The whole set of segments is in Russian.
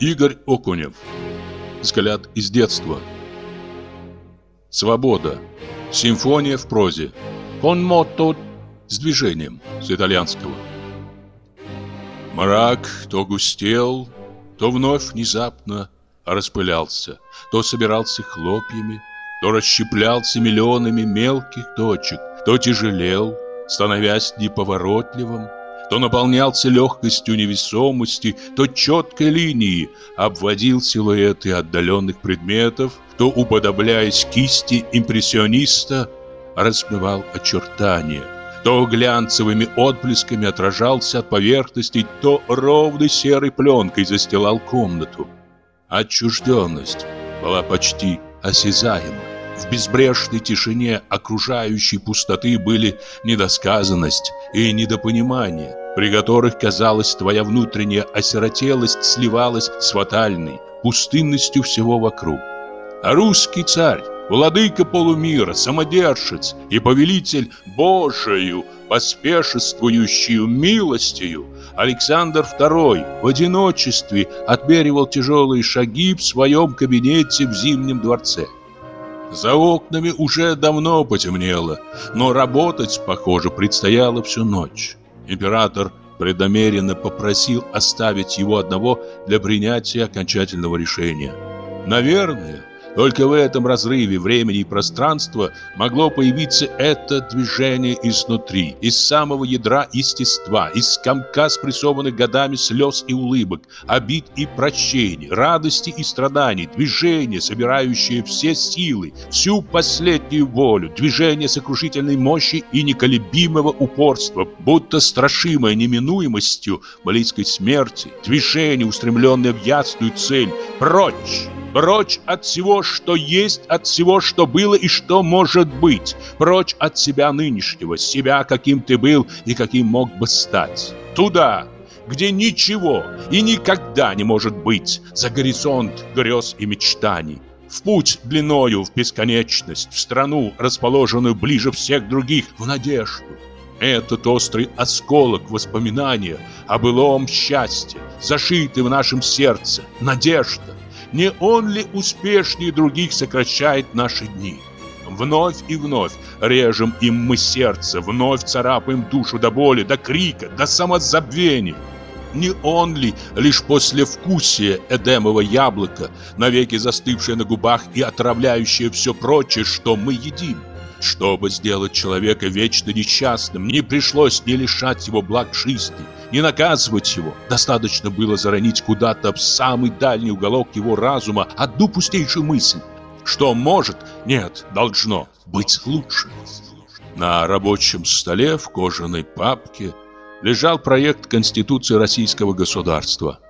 Игорь Окунев. Взгляд из детства. Свобода. Симфония в прозе. Con moto с движением с итальянского. Мрак то густел, то вновь внезапно распылялся, то собирался хлопьями, то расщеплялся миллионами мелких точек, то тяжелел, становясь неповоротливым, то наполнялся легкостью невесомости, то четкой линией обводил силуэты отдаленных предметов, то, уподобляясь кисти импрессиониста, размывал очертания, то глянцевыми отблесками отражался от поверхности, то ровной серой пленкой застилал комнату. Отчужденность была почти осязаема. В безбрежной тишине окружающей пустоты были недосказанность и недопонимание, при которых, казалось, твоя внутренняя осиротелость сливалась с фатальной пустынностью всего вокруг. А русский царь, владыка полумира, самодержец и повелитель Божию, поспешествующую милостью, Александр II в одиночестве отмеривал тяжелые шаги в своем кабинете в Зимнем дворце. За окнами уже давно потемнело, но работать, похоже, предстояло всю ночь. Император преднамеренно попросил оставить его одного для принятия окончательного решения. Наверное, только в этом разрыве времени и пространства могло появиться это движение изнутри, из самого ядра естества, из комка спрессованных годами слез и улыбок, обид и прощений, радости и страданий, движение, собирающее все силы, всю последнюю волю, движение сокрушительной мощи и неколебимого упорства, будто страшимое неминуемостью близкой смерти, движение, устремленное в ясную цель, прочь! Прочь от всего, что есть, от всего, что было и что может быть. Прочь от себя нынешнего, себя, каким ты был и каким мог бы стать. Туда, где ничего и никогда не может быть, за горизонт грез и мечтаний. В путь длиною в бесконечность, в страну, расположенную ближе всех других, в надежду. Этот острый осколок воспоминания о былом счастье, зашитый в нашем сердце, надежда. Не он ли успешнее других сокращает наши дни? Вновь и вновь режем им мы сердце, вновь царапаем душу до боли, до крика, до самозабвения. Не он ли лишь после вкусия Эдемова яблока, навеки застывшее на губах и отравляющее все прочее, что мы едим? Чтобы сделать человека вечно несчастным, не пришлось не лишать его благ жизни, не наказывать его. Достаточно было заронить куда-то в самый дальний уголок его разума одну пустейшую мысль. Что может, нет, должно быть лучше. На рабочем столе в кожаной папке лежал проект Конституции Российского государства.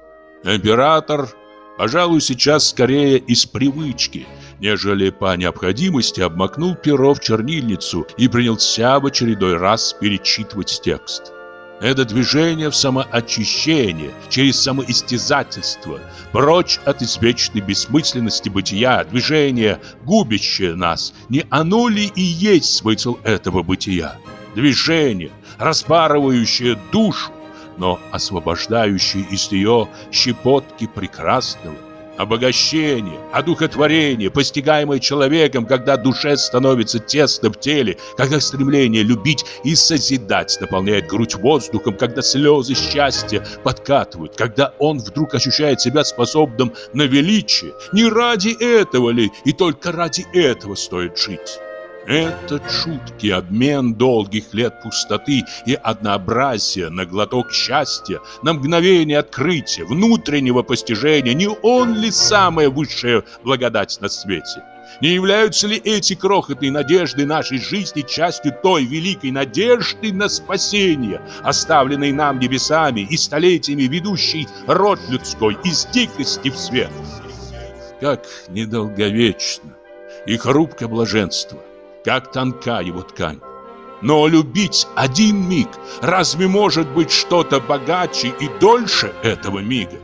Император, пожалуй, сейчас скорее из привычки, нежели по необходимости обмакнул перо в чернильницу и принялся в очередной раз перечитывать текст. Это движение в самоочищение, через самоистязательство, прочь от извечной бессмысленности бытия, движение, губящее нас. Не оно ли и есть смысл этого бытия? Движение, распарывающее душу, но освобождающее из нее щепотки прекрасного, Обогащение, одухотворение, постигаемое человеком, когда душе становится тесно в теле, когда стремление любить и созидать наполняет грудь воздухом, когда слезы счастья подкатывают, когда он вдруг ощущает себя способным на величие. Не ради этого ли и только ради этого стоит жить? Этот жуткий обмен долгих лет пустоты и однообразия на глоток счастья, на мгновение открытия, внутреннего постижения, не он ли самая высшая благодать на свете? Не являются ли эти крохотные надежды нашей жизни частью той великой надежды на спасение, оставленной нам небесами и столетиями ведущей род людской из дикости в свет? Как недолговечно и хрупкое блаженство! Как тонка его ткань. Но любить один миг, разве может быть что-то богаче и дольше этого мига?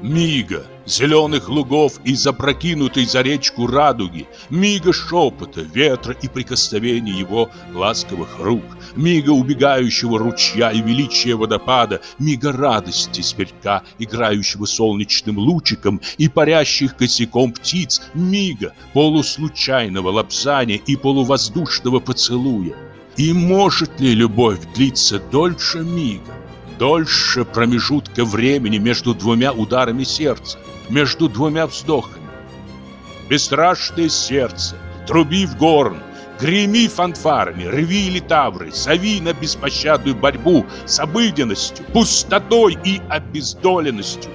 Мига, зеленых лугов и запрокинутой за речку радуги, мига шепота, ветра и прикосновения его ласковых рук, мига убегающего ручья и величия водопада, мига радости зверька, играющего солнечным лучиком и парящих косяком птиц, мига полуслучайного лапзания и полувоздушного поцелуя. И может ли любовь длиться дольше мига? Дольше промежутка времени между двумя ударами сердца, между двумя вздохами. Бесстрашное сердце, труби в горн, греми фанфарами, рви литавры, зови на беспощадную борьбу с обыденностью, пустотой и обездоленностью.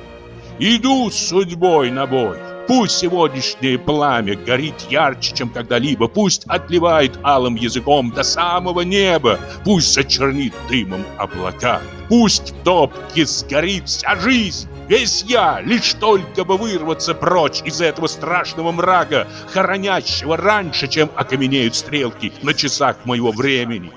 Иду с судьбой на бой. Пусть сегодняшнее пламя горит ярче, чем когда-либо, пусть отливает алым языком до самого неба, пусть зачернит дымом облака, пусть в топке сгорит вся жизнь, весь я, лишь только бы вырваться прочь из этого страшного мрака, хоронящего раньше, чем окаменеют стрелки на часах моего времени.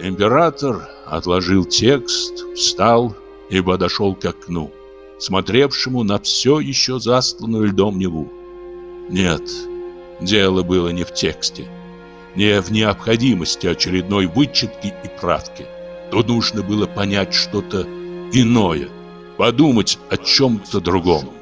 Император отложил текст, встал и подошел к окну смотревшему на все еще застланную льдом Неву. Нет, дело было не в тексте, не в необходимости очередной вычетки и правки. Тут нужно было понять что-то иное, подумать о чем-то другом.